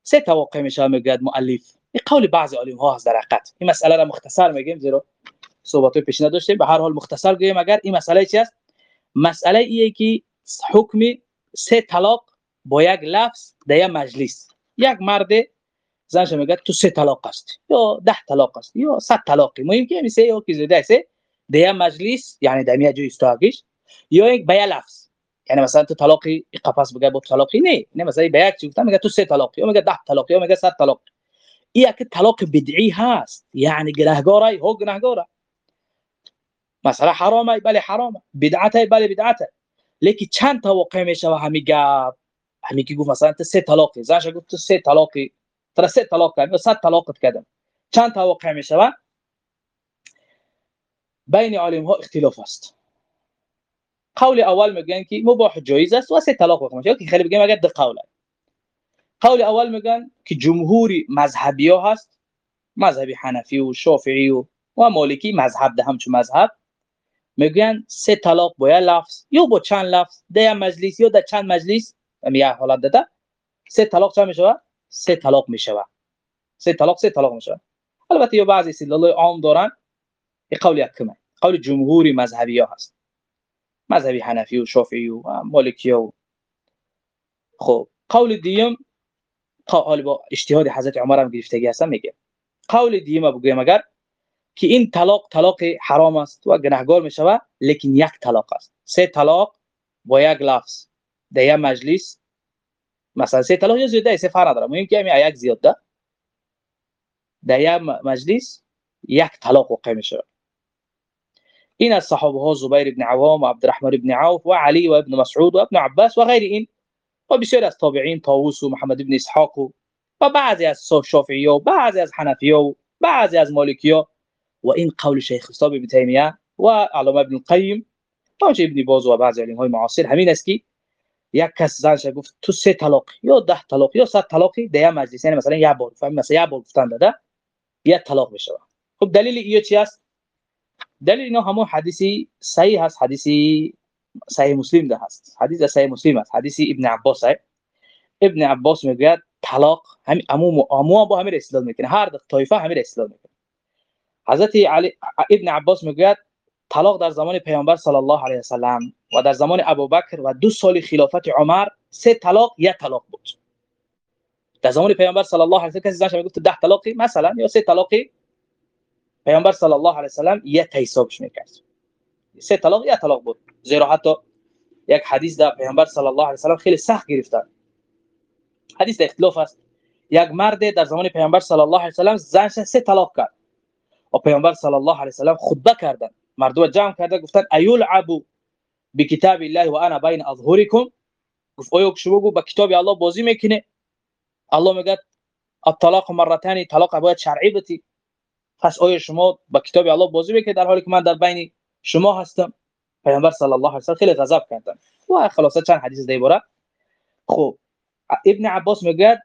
S1: سه توقع میشه میگه مؤلف. این قول بعضی علم ها هست در حقیقت. این مسئله را مختصر میگیم زیرا صحبت پیش نداشتیم. به هر حال مختصر گویم اگر این مسئله چی است مسئله ایه که حکم سه طلاق با یک لفظ در مجلس. یک مرد زنش میگه تو سه طلاق است یا ده طلاق است یا صد طلاقی. مهم که میشه یا که زده است در مجلس یعنی در میجوی استاگیش یا یک بیا لفظ. یعنی مثلا تو طلاقی قفس بگه با طلاقی نه. نه مثلا به یک گفتم میگه تو سه طلاقی یا میگه ده طلاقی یا میگه صد طلاق. این که طلاق بدعی هست. یعنی گناهگارای هو گناهگاره مثلا حرامه بله حرامه. بدعته بله بدعته. لیکن چند تا واقع میشه و همین گپ؟ همین که گفت مثلا تو سه طلاقی زنش گفت تو سه طلاقی ترى سه طلاق کردم صد طلاق کردم. چند تا واقع میشه بین عالم ها اختلاف است. قول اول میگن که مباح جایز است و سه طلاق واقع میشه. که خیلی بگیم اگر دو قول قول اول میگن که جمهوری مذهبی ها هست مذهبی حنفی و شافعی و و مالکی مذهب ده همچون مذهب. میگن سه طلاق با لفظ یا با چند لفظ ده مجلس یا در چند مجلس. یه حالت داده. سه طلاق چه میشه سه طلاق میشه سه طلاق سه طلاق میشه البته یا بعضی استدلال عام دارن. این قول یکمه قول جمهوری مذهبی ها هست. مذهبی حنفی و شافعی و مالکی و خب قول دیم قول با اجتهاد حضرت عمر هم گرفتگی هستن میگه. قول دیم بگویم اگر که این طلاق طلاق حرام است و گناهگار می‌شوه لیکن یک طلاق است. سه طلاق با یک لفظ. یک مجلس. مثلا سه طلاق یا زیاده سه فرق نداره مهم که یک زیاده در مجلس یک طلاق واقع میشه. این از صحابه ها زبیر ابن عوام و عبدالرحمن ابن عوف و علی و ابن مسعود و ابن عباس و غیر این و بسیاری از تابعین طاووس و محمد ابن اسحاق و بعضی از شافعی و بعضی از حنفی و بعضی از مالکی و این قول شیخ الاسلام ابن تیمیه و علامه ابن القیم و ابن باز و بعضی علم های معاصر. همین است که یک کس زنش گفت تو سه طلاق یا ده طلاق یا صد طلاقی؟ در مجلس یعنی مثلا یک بار فهم مثلا یک بار گفتن داده طلاق میشه خب دلیل ایو چی است دلیل اینا همون حدیثی صحیح هست حدیثی صحیح مسلم ده هست. حدیث صحیح مسلم است حدیثی ابن عباس ہے ابن عباس میگه طلاق هم عموم عموم با همین استدلال می‌کنه. هر طایفه همین استدلال می‌کنه. حضرت علی ابن عباس میگه طلاق در زمان پیامبر صلی الله علیه و سلام و در زمان ابوبکر و دو سال خلافت عمر سه طلاق یک طلاق بود. در زمان پیامبر صلی الله علیه و سلم کسی زنش می‌گفت 10 طلاقی مثلا یا سه طلاقی؟ پیامبر صلی الله علیه و سلم یک حسابش می‌کرد. سه طلاق یک طلاق بود. زیرا حتی یک حدیث در پیامبر صلی الله علیه و سلم خیلی سخت گرفتن. حدیث اختلاف است. یک مرد در زمان پیامبر صلی الله علیه و سلم زنش سه طلاق کرد. و پیامبر صلی الله علیه و سلم خطبه کردن. مردم جمع کرده گفتن ایلعبو بکتاب الله و أنا بین اظهرکم گفت شما گو با کتاب الله بازی میکنه الله میگه الطلاق مرتين طلاق باید شرعی بتی پس آیا شما با کتاب الله بازی میکنه در حالی که من در بین شما هستم. پیامبر صلی الله علیه و سلم خیلی غضب کردن و خلاصه چند حدیث دیباره خب ابن عباس میگه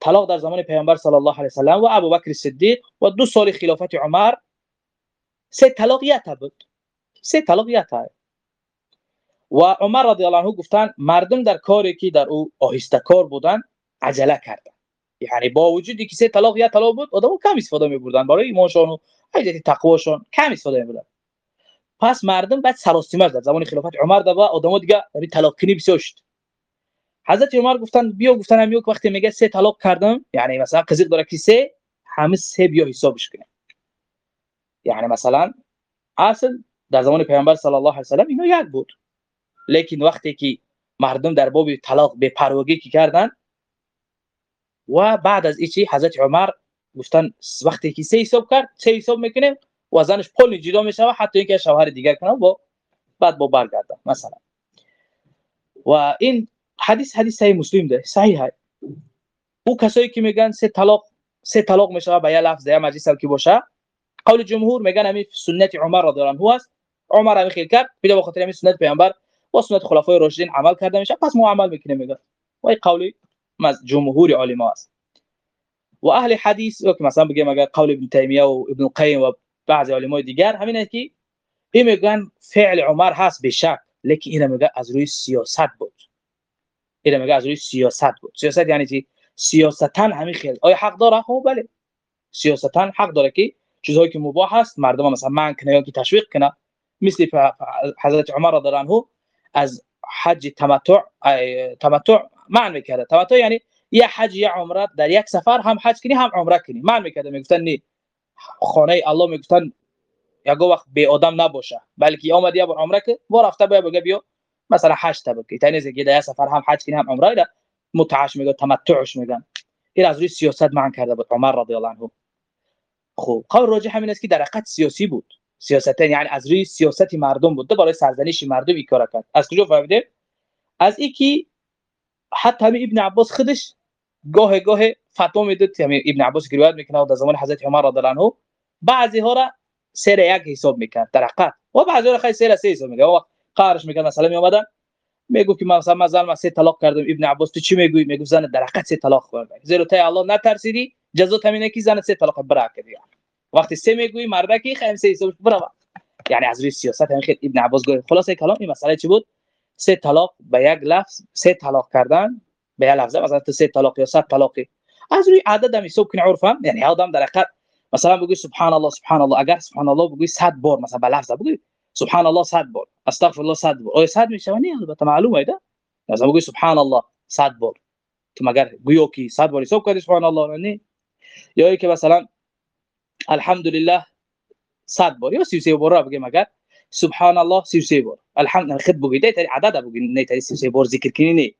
S1: طلاق در زمان پیامبر صلی الله علیه و سلم و ابوبکر صدیق و دو سال خلافت عمر سه بود. سه طلاق و عمر رضی الله عنه گفتن مردم در کاری که در او آهسته کار بودن عجله کردن. یعنی با وجودی که سه طلاق یا بود آدمو کم استفاده می‌بردن برای ایمانشون و حیثیت تقواشون کم استفاده می‌بردن پس مردم بعد سراسیمه در زمان خلافت عمر ده و آدمو دیگه برای طلاق کنی بسیار شد حضرت عمر گفتن بیا گفتن همیو وقتی میگه سه طلاق کردم یعنی مثلا قضیه داره که سه همه سه بیا حسابش کنه. یعنی مثلا اصل در زمان پیامبر صلی الله علیه و سلم اینا یک بود. لیکن وقتی که مردم در باب طلاق به پروگی کی کردن و بعد از ایچی حضرت عمر گفتن وقتی که سه حساب کرد سه حساب می‌کنه و زنش پول جدا میشه حتی اینکه شوهر دیگر کنه و بعد با برگردن مثلا. و این حدیث حدیث صحیح مسلم ده صحیح او کسایی که میگن سه طلاق سه طلاق میشه با یه لفظ یا مجلس که باشه قول جمهور میگن همین سنت عمر رضی الله عنه است عمر هم خیل کرد. به خاطر همین سنت پیامبر و سنت خلفای راشدین عمل کرده میشه. پس ما عمل می‌کنیم میگه. و این قولی جمهور علما است و اهل حدیث که مثلا بگیم اگر قول ابن تیمیه و ابن القیم و بعضی علمای دیگر همینه که این میگن فعل عمر هست به شک لیکن این میگه از روی سیاست بود. این میگه از روی سیاست بود. سیاست یعنی چی؟ سیاستن همین خیلی. آیا حق داره؟ خب بله. سیاستن حق داره که چیزهایی که مباح است مردم مثلا من کنه یا که تشویق کنه. مثل حضرت عمر رضی الله از حج تمتع تمتع معنی می‌کرده تمتع یعنی یا حج یا عمره در یک سفر هم حج کنی هم عمره کنی. معنی می‌کرده می‌گفتن نی خانه الله می‌گفتن یک وقت به آدم نباشه. بلکه اومد یا عمره که و رفته بیا بگه بیا مثلا حج تبکی تنی که در سفر هم حج کنی هم عمره ده متعش میگه تمتعش میگن. این از روی سیاست معنی کرده بود عمر رضی الله عنه. خب قول راجح همین است که در حقیقت سیاسی بود. سیاست یعنی از روی سیاست مردم بود. برای سرزنش مردم این کار کرد. از کجا فهمیده؟ از اینکه حتی همین ابن عباس خودش گاه گاه فتوا می‌داد. همین ابن عباس که روایت می‌کنه در زمان حضرت عمر رضی الله عنه بعضی ها را سر یک حساب می‌کرد در حقیقت. و بعضی ها خیلی سر سه حساب می‌کرد. قارش می‌کرد مثلا می اومدن میگو که مثلا من سه طلاق کردم. ابن عباس تو چی میگوی میگو زن در حقیقت سه طلاق خورده زیرا ته الله نترسیدی. جزا همینه که زن سه طلاق برا کردی وقتی سه میگوی مرده کی خیم سه حساب برا یعنی از روی سیاست همین خیلی ابن عباس گفت خلاصه کلام این مسئله چی بود؟ سه طلاق به یک لفظ سه طلاق کردن به یک لفظ. مثلا تو سه طلاق یا صد طلاقی. از روی عدد هم حساب کنی عرفا یعنی آدم در حقیقت مثلا بگوی سبحان الله سبحان الله اگر سبحان الله بگوی 100 بار مثلا به لفظ بگوی سبحان الله 100 بار. استغفر الله 100 بار. او 100 میشه نه البته معلومه ده مثلا بگوی سبحان الله 100 بار. تو مگر گویو کی 100 بار حساب کردی سبحان الله نه. یا که مثلا الحمدلله 100 بار یا 33 بار بگیم مگر سبحان الله. 33 بار الحمد خد بگی ده عدد بگی نه 33 بار ذکر کنی نه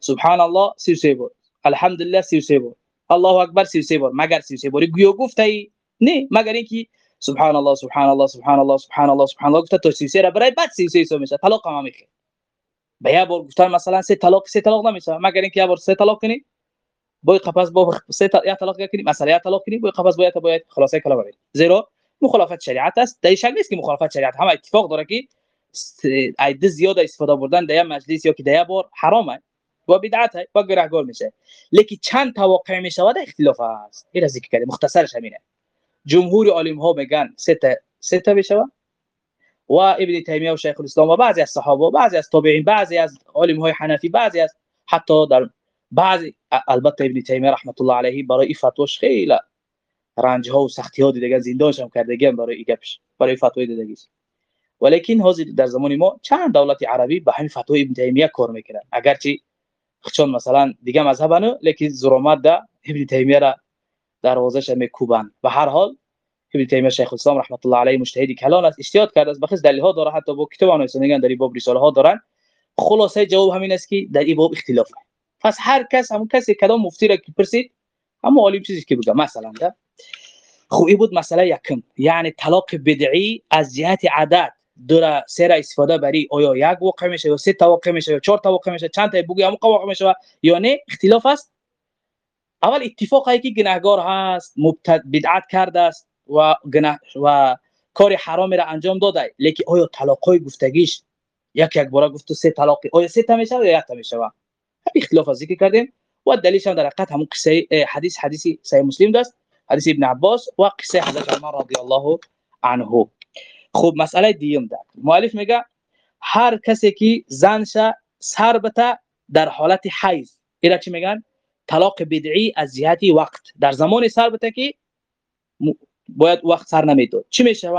S1: سبحان الله. 33 بار الحمدلله 33 بار الله اکبر 33 بار مگر 33 بار گویا گفته نه مگر اینکه سبحان الله. سبحان الله. سبحان الله. سبحان الله. سبحان الله. گفته تو 33 را برای بعد 33 سو میشه طلاق هم میشه به یه بار گفتن مثلا سه طلاق سه طلاق نمیشه مگر اینکه یه بار سه طلاق کنی باید قفس با سه تا یا طلاق کنی مثلا یا طلاق کنی باید قفس باید باید خلاصه کلام بگیری زیرا مخالفت شریعت است. در شک نیست که مخالفت شریعت. هم اتفاق داره که اید زیاد استفاده بردن در مجلس یا که در بار حرامه. و بدعت و گناهگار میشه. لیکن چند توقع میشه و اختلاف است. این از کرده مختصرش همینه. جمهور عالم ها میگن سه تا سه و ابن تیمیه و شیخ الاسلام و بعضی از صحابه و بعضی از تابعین بعضی از عالم های حنفی بعضی از حتی در بعضی البته ابن تیمیه رحمت الله علیه برای فتواش خیلی رنج ها و سختی ها دیدگان زندانش هم کردگی برای گپش برای فتوای دیدگی. ولیکن حاضر در زمان ما چند دولت عربی به همین فتوای ابن تیمیه کار می‌کنن اگرچه چون مثلا دیگه مذهبانه لیکن زرمات ده ابن تیمیه را دروازش میکوبن و هر حال ابن تیمیه شیخ الاسلام رحمت الله علیه مجتهدی کلان است اجتهاد کرده است بخص دلیل ها داره حتی با کتاب میگن در این باب رساله ها دارن. خلاصه جواب همین است که در این باب اختلاف پس هر کس همون کسی کدام مفتی را که پرسید اما عالم چیزی که بگه مثلا ده. خوبی بود مسئله یکم. یعنی طلاق بدعی از جهت عدد. دو سه استفاده بری آیا یک واقع میشه یا سه تا واقع میشه یا چهار تا واقع میشه چند تا بگی همون واقع میشه یا نه اختلاف است. اول اتفاق هایی که گناهگار هست مبتد بدعت کرده است و گناه و کار حرام را انجام داده. لیکن آیا طلاق های گفتگیش یک یک بار گفت سه طلاق آیا سه تا میشه یا یک تا میشه؟ اختلاف ذکر کردیم و دلیلش هم در حقیقت همون قصة حدیث حدیثی صحیح مسلم داشت حدیث ابن عباس و قصه حضرت عمر رضی الله عنه. خب مسئله دیم ده مؤلف میگه هر کسی که زنش سر بته در حالت حیض اینا چی میگن؟ طلاق بدعی از جهت وقت. در زمان سر بته که باید وقت سر نمیداد. چی میشه؟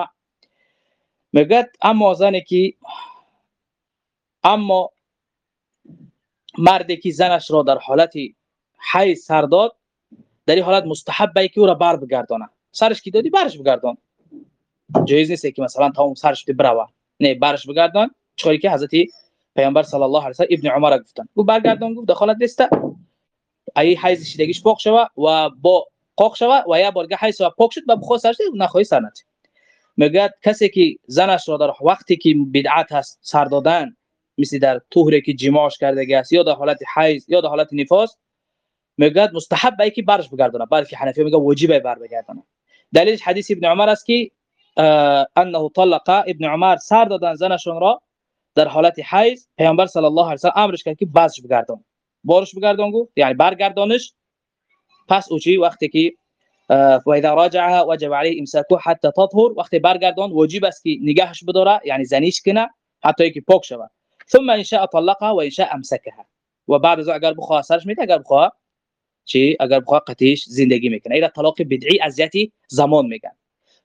S1: میگه اما زنی که اما مردی که زنش را در حالت حیض سر داد در این حالت مستحبه که او را بر بگردانه. سرش کی دادی؟ برش بگردان. جایز نیست که مثلا اون سرش بروه نه برش بگردان. چوری که حضرت پیامبر صلی الله علیه و ابن عمر گفتن. او برگردان گفت دخالت نیست. ای حیض شدگیش پاک شوه و با قاق شوه و یا بارگه حیض و پاک شد و بخو سرش نخواهی سنت میگه کسی که زنش را در وقتی که بدعت هست سر دادن مثل در طهری که جماعش کرده است یا در حالت حیض یا در حالت نفاس میگه مستحب ای که برش بگردونه. بلکه حنفی میگه واجبه بر بگردونه. دلیلش حدیث ابن عمر است که انه طلق ابن عمر سر دادن زنشون را در حالت حیض پیامبر صلی الله علیه و امرش کرد که برش بگردون بارش بگردان گفت یعنی برگردانش. پس او چی؟ وقتی که و اذا راجعها وجب عليه امساكه حتى تطهر وقتی برگردان واجب است که نگهش بداره یعنی زنیش کنه حتی اینکه پاک شود. ثم إن شاء طلقها و ان شاء أمسكها. و بعد از اگر بخواه سرش میده اگر بخواه چی اگر بخواه قطیش زندگی میکنه اینا طلاق بدعی اذیتی زمان میگن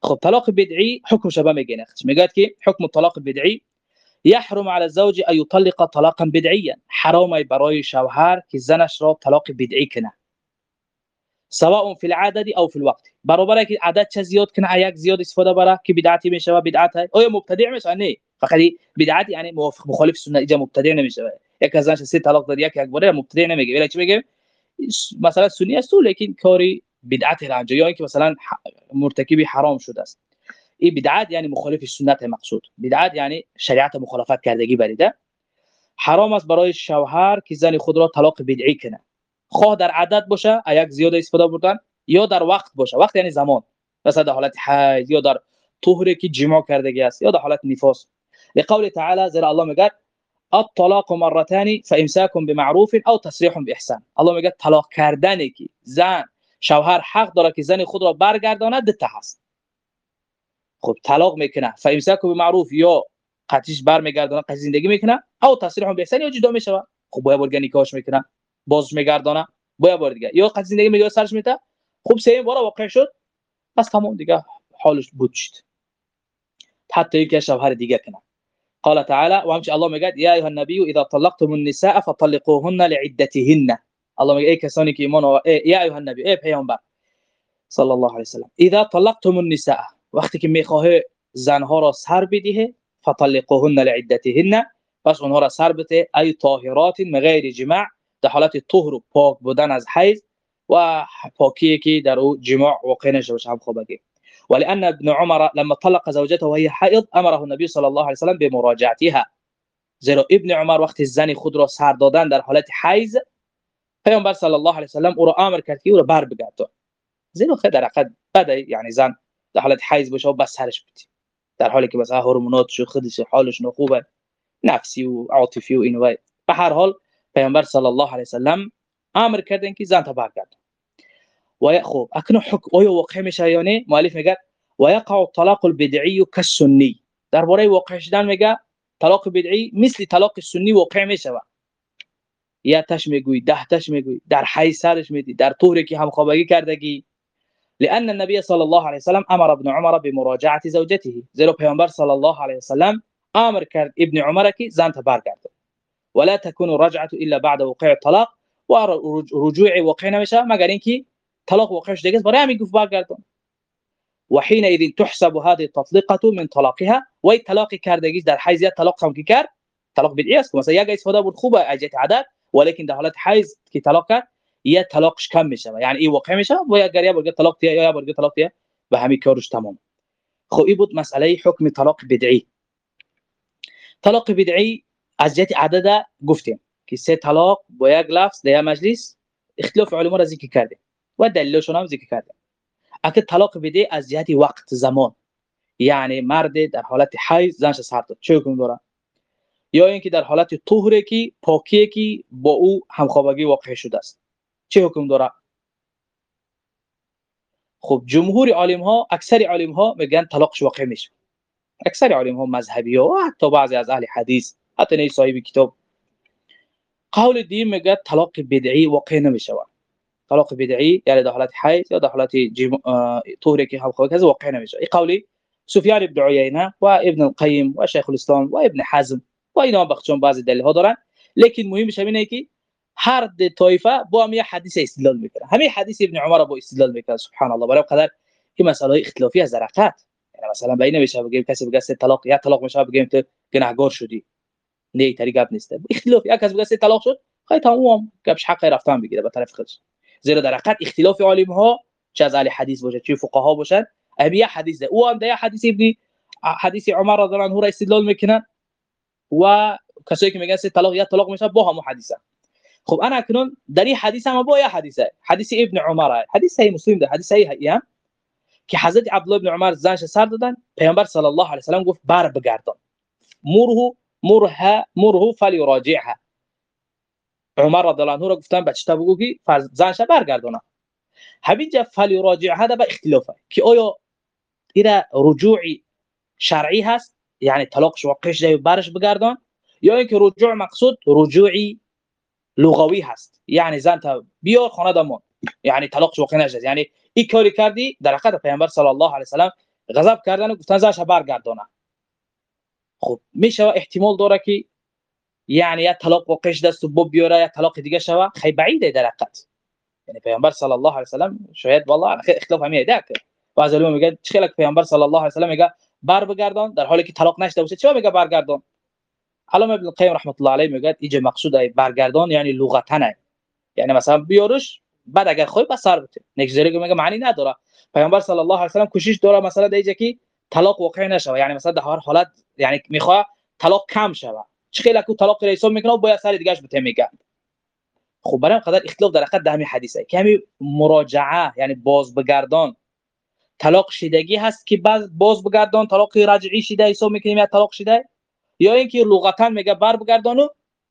S1: خب طلاق بدعی حکم شبه میگه میگه که حکم طلاق بدعی يحرم على الزوج أن يطلق طلاقا بدعيا. حرام برای شوهر که زنش را طلاق بدعی کنه سواء في العدد او في الوقت. برابر که عدد چه زیاد کنه یک زیاد استفاده بره که بدعتی میشه و بدعت های آیا مبتدع میشه؟ نه. فقط بدعت یعنی موافق مخالف سنت اینجا مبتدع نمیشه. یک از سه طلاق داد یک یک بره مبتدع نمیگه ولی چی میگه مثلا سنی است لیکن کاری بدعت را یا اینکه مثلا مرتکب حرام شده است. این بدعت یعنی مخالف سنت مقصود. بدعت یعنی شریعت مخالفت کردگی بریده. حرام است برای شوهر که زن خود را طلاق بدعی کنه. خواه در عدد باشه یک زیاده استفاده بردن یا در وقت باشه. وقت یعنی زمان. مثلا در حالت حیض یا در طهری که جماع کردگی است یا در حالت نفاس. لقول تعالی زیرا الله میگه الطلاق مرتان فامساك بمعروف او تسريح باحسان الله میگه طلاق کردنی که زن شوهر حق داره که زن خود را برگرداند ده هست. خب طلاق می‌کنه. فامساك بمعروف یا قطعش برمیگردونه قطع زندگی می‌کنه او تسريح باحسان یا جدا میشه خب باید برگه نکاحش می‌کنه. باز میگردانه باید بار دیگه. یا قطع زندگی میگه سرش میته. خب سه بار واقع شد. پس تمام دیگه حالش بود شد حتی یک شوهر دیگه کنه. قال تعالى وامشي الله میگه یا ایها النبی اذا طلقتم النساء فطلقوهن لعدتهن. الله میگه ای کسانی که ایمان و یا ایها النبی ای پیامبر. صلی الله علیه وسلم. اذا طلقتم النساء. وقتی که می‌خواه زنها را سر بدیه فطلقوهن لعدتهن. پس اونها را سر بده. ای طاهرات غیر جماع. در حالت طهر و پاک بودن از حیض و پاکی که در أو جماع واقع نشه باشه هم خوبگی ولان ابن عمر لما طلق زوجته وهي حائض امره النبي صلى الله عليه وسلم بمراجعتها زیرا ابن عمر وقتی زن خود را سر دادن در حالت حیض پیامبر صلی الله علیه و سلم أو را أمر کرد که أو را بر بگردان. زیرا خیلی در حقیقت بده یعنی زن در حالت حیض باشه و بس سرش بدی در حالی که مثلا هورموناتش و خودش حالش خوبه نفسی و عاطفی و اینو به هر حال پیامبر صلی الله علیه و سلم آمر کردن که زن تا برگردان و خب اکنون حکم آیا واقع میشه یا مؤلف میگه و یقع الطلاق البدعی کالسنی. درباره واقع شدن میگه طلاق بدعی مثل طلاق سنی واقع میشه یا تش میگوی ده تش میگوی در حی سرش میدی در طوری که همخوابگی کردگی. لأن النبي صلى الله عليه وسلم أمر ابن عمر بمراجعة زوجته. زیرا پیامبر صلی الله علیه وسلم آمر کرد ابن عمر که زن تا برگرده. ولا تكون الرجعة إلا بعد وقوع الطلاق. و رجوع واقع نمیشه مگر اینکه طلاق است برای همین گفت برگردون و حينئذ تحسب هذه التطلقه من طلاقها. و طلاق کردگی در حیض طلاق که کرد طلاق بدعی است مثلا یک استفاده بود خوبه اجت عدد ولیکن در حالت حیض که طلاق کرد یه طلاقش کم میشه یعنی این واقع میشه و اگر یه بار طلاق تیه یا بار طلاق تیه به همین تمام. خب این بود مسئلة حکم طلاق بدعی طلاق بدعی از جهت عدد گفتیم که سه طلاق با یک لفظ در مجلس اختلاف علما را ذکر کردیم و دلیلشون هم ذکر کردیم. اگه طلاق بده از جهت وقت زمان یعنی مرد در حالت حیض زنش سر داد. چه حکم داره یا اینکه در حالت طهره که پاکی که با او همخوابگی واقع شده است. چه حکم داره خب جمهور عالم ها اکثر عالم ها میگن طلاقش واقع میشه. اکثر عالم ها مذهبی و حتی بعضی از اهل حدیث حتی نه صاحب کتاب قول دی میگه طلاق بدعی واقع نمیشه طلاق بدعی یعنی در حالت حیض یا در حالت طهری که خواهد هذا واقع نمیشه این قولی سفیان ابن عیینه و ابن القیم و شیخ الاسلام و ابن حزم و اینا بخشون بعضی دلیل ها دارن لیکن مهمش اینه که هر طایفه با هم یه حدیث استدلال می‌کنه همین حدیث ابن عمر با استدلال می‌کنه سبحان الله. برای قدر که مسائل اختلافی از درقات یعنی مثلا بین میشه بگیم کسی بگه طلاق یا طلاق میشه بگیم تو گناهگار شدی نه طریقه نیست. اختلاف یک کس بگه طلاق شد خیلی تمام گپش حق رفتن بگیره به طرف خودش. زیرا در حقیقت اختلاف عالم ها چه از اهل حدیث باشه چه فقها باشن ابي حدیث ده. هم ده حدیث ابن حدیث عمر رضی الله عنه را استدلال می‌کنن و کسایی که میگن طلاق یا طلاق میشه با هم حدیثه. خب انا اکنون در این حدیث هم با یا حدیثه. حدیث ابن عمر حدیث صحیح مسلم ده حدیث صحیح که حضرت عبدالله ابن عمر زنش سر دادن پیامبر صلی الله علیه و سلم گفت بر بگردان. مره مرها مره فلیراجعها. عمر رضی الله عنه را گفتن بچه تا بگو که برگردونه همینجا فلی راجع هذا به اختلافه که آیا ایرا رجوعی شرعی هست؟ یعنی طلاقش واقعش ده برش بگردان؟ یا اینکه رجوع مقصود رجوعی لغوی هست؟ یعنی زن تا بیار خانه یعنی طلاقش واقع نشد یعنی این کاری کردی در حقیقت پیامبر صلی الله علیه و غضب کردن و گفتن زنش برگردونه خب میشه احتمال داره که یعنی یا طلاق واقعش دست و بیاره یا طلاق دیگه شوه خیلی بعیده در حقیقت. یعنی پیامبر صلی الله علیه و سلام شاید والله اختلاف همیه ده که بعضی علما میگن چه پیامبر صلی الله علیه و سلام میگه بر بگردان در حالی که طلاق نشده باشه چرا میگه برگردان؟ علامه ابن القیم رحمت الله علیه میگه اینجا مقصود ای؟ برگردان یعنی لغتا نه یعنی مثلا بیارش بعد اگر خوب بس سر بده میگه معنی نداره. پیامبر صلی الله علیه و سلام کوشش داره مثلا دیگه که طلاق واقع نشه یعنی مثلا در هر حالت یعنی می‌خواد طلاق کم شوه خیلی کو طلاق رئیس می‌کنه و باید سر دیگهش بته میگه خب برای قدر اختلاف در حقیقت همین حدیثه. که همین مراجعه یعنی باز بگردان طلاق شدگی هست که باز باز بگردان طلاق رجعی شده حساب می‌کنیم یا طلاق شده یا اینکه لغتا میگه بر بگردانو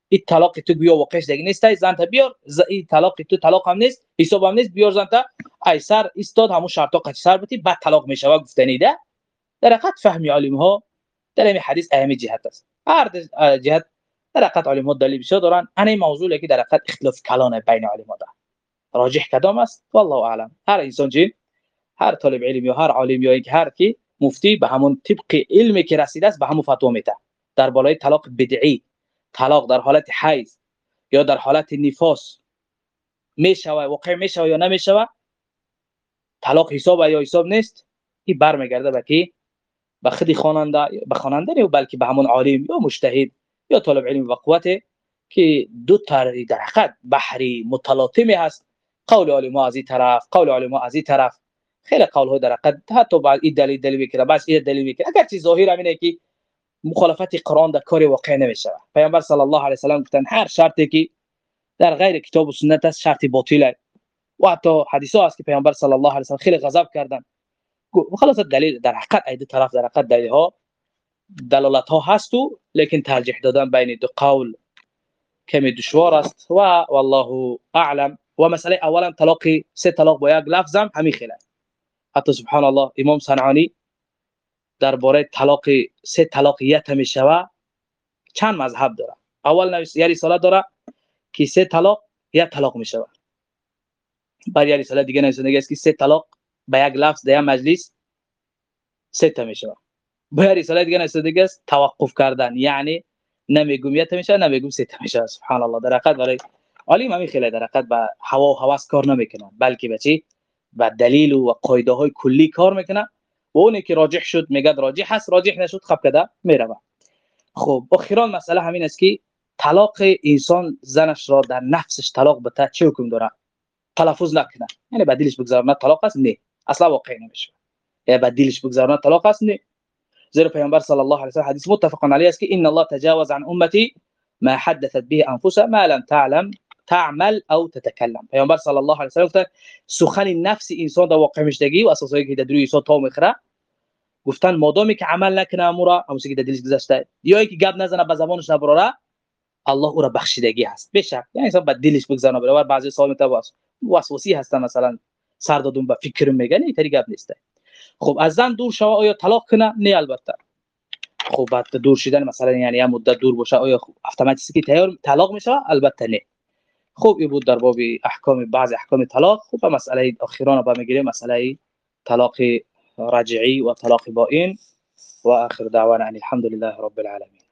S1: این طلاق تو بیا واقعش دیگه نیست. زن تا بیار این طلاق تو طلاق هم نیست حساب هم نیست بیار زن تا ای سر استاد همون شرطا قطع سر بتی بعد طلاق میشه گفتنی حقیقت فهمی علم ها در این حدیث اهمی جهت است. هر جهت در حقیقت علم ها دلیل بسیار دارن این موضوعی که در اختلاف کلان بین علم ها راجح کدام است؟ والله اعلم. هر انسان جین هر طالب علم یا هر عالم یا هر کی مفتی به همون طبق علمی که رسیده است به همون فتوا میده. در بالای طلاق بدعی طلاق در حالت حیض یا در حالت نفاس می‌شوه واقع می‌شوه یا نمی‌شوه طلاق حساب یا حساب نیست این برمیگرده به کی؟ به خودی خواننده به خواننده نه بلکه به همون عالم یا مجتهد یا طالب علم و قوته که دو تر در حقیقت بحری متلاطمی هست قول علما از این طرف قول علما از این طرف. خیلی قول ها در حقیقت حتی بعد این دلیل دلیل می‌کنه بس این دلیل می‌کنه اگر چیز ظاهر همینه که مخالفت قرآن در کاری واقع نمیشه پیامبر صلی الله علیه و سلام گفتن هر شرطی که در غیر کتاب و سنت است شرطی باطله و حتی حدیث ها است که پیامبر صلی الله علیه و خیلی غضب کردن. خلاص دلیل در حقیقت اید طرف در حقیقت دلیل ها دلالت ها هست و لیکن ترجیح دادن بین دو قول کمی دشوار است و والله اعلم. و مسئله اولا طلاق سه طلاق با یک لفظ هم همین خیلی. حتی سبحان الله امام صنعانی درباره طلاق سه طلاق یتم شوه چند مذهب داره؟ اول یه رساله داره که سه طلاق یک طلاق می‌شوه بعد یه رساله دیگه نویسنده است که سه طلاق به یک لفظ در مجلس سه تا می‌شوه با یه رساله دیگه است توقف کردن. یعنی نمیگم یت میشه نمیگم سه تا میشه. سبحان الله در حقیقت برای عالم همین خیلی در حقیقت به هوا و هوس کار نمی‌کنن بلکه به چی؟ به دلیل و قاعده های کلی کار می‌کنه. و اونی که راجح شد میگه راجح هست راجح نشد خب کده میره. خب اخیرا مسئله همین است که طلاق انسان زنش را در نفسش طلاق بده چه حکم داره؟ تلفظ نکنه. یعنی بدیلش بگذارونه طلاق است نه. اصلا واقعی نمیشه. یا بدیلش بگذارونه طلاق است نه. زیرا پیامبر صلی الله علیه و سلم حدیث متفق علیه است که ان الله تجاوز عن امتی ما حدثت به انفسها ما لم تعلم تعمل او تتكلم پیامبر صلی الله علیه و سلم گفت سخن نفس انسان در واقع میشدگی و اساسایی که در روی انسان تا می‌خره. گفتن مادامی که عمل نکنه امورا همون که دلش گذشته. یا اینکه گپ نزنه به زبانش نبره الله او را بخشیدگی هست. بشک یعنی انسان به دلش بگذاره برای بعضی سوال واس وسواسی هستن مثلا. سر دادون به میگن این طریق گپ نیست. خب از زن دور شوه آیا طلاق کنه؟ نه البته. خب بعد دور شدن مثلا یعنی یه مدت دور باشه آیا اتوماتیکی تیار طلاق میشه؟ البته نه. خوب این بود در باب احکام بعض احکام طلاق. خوب مسئله اخیران با می‌گیریم مسئله طلاق رجعی و طلاق بائن آخر دعوانا الحمد لله رب العالمين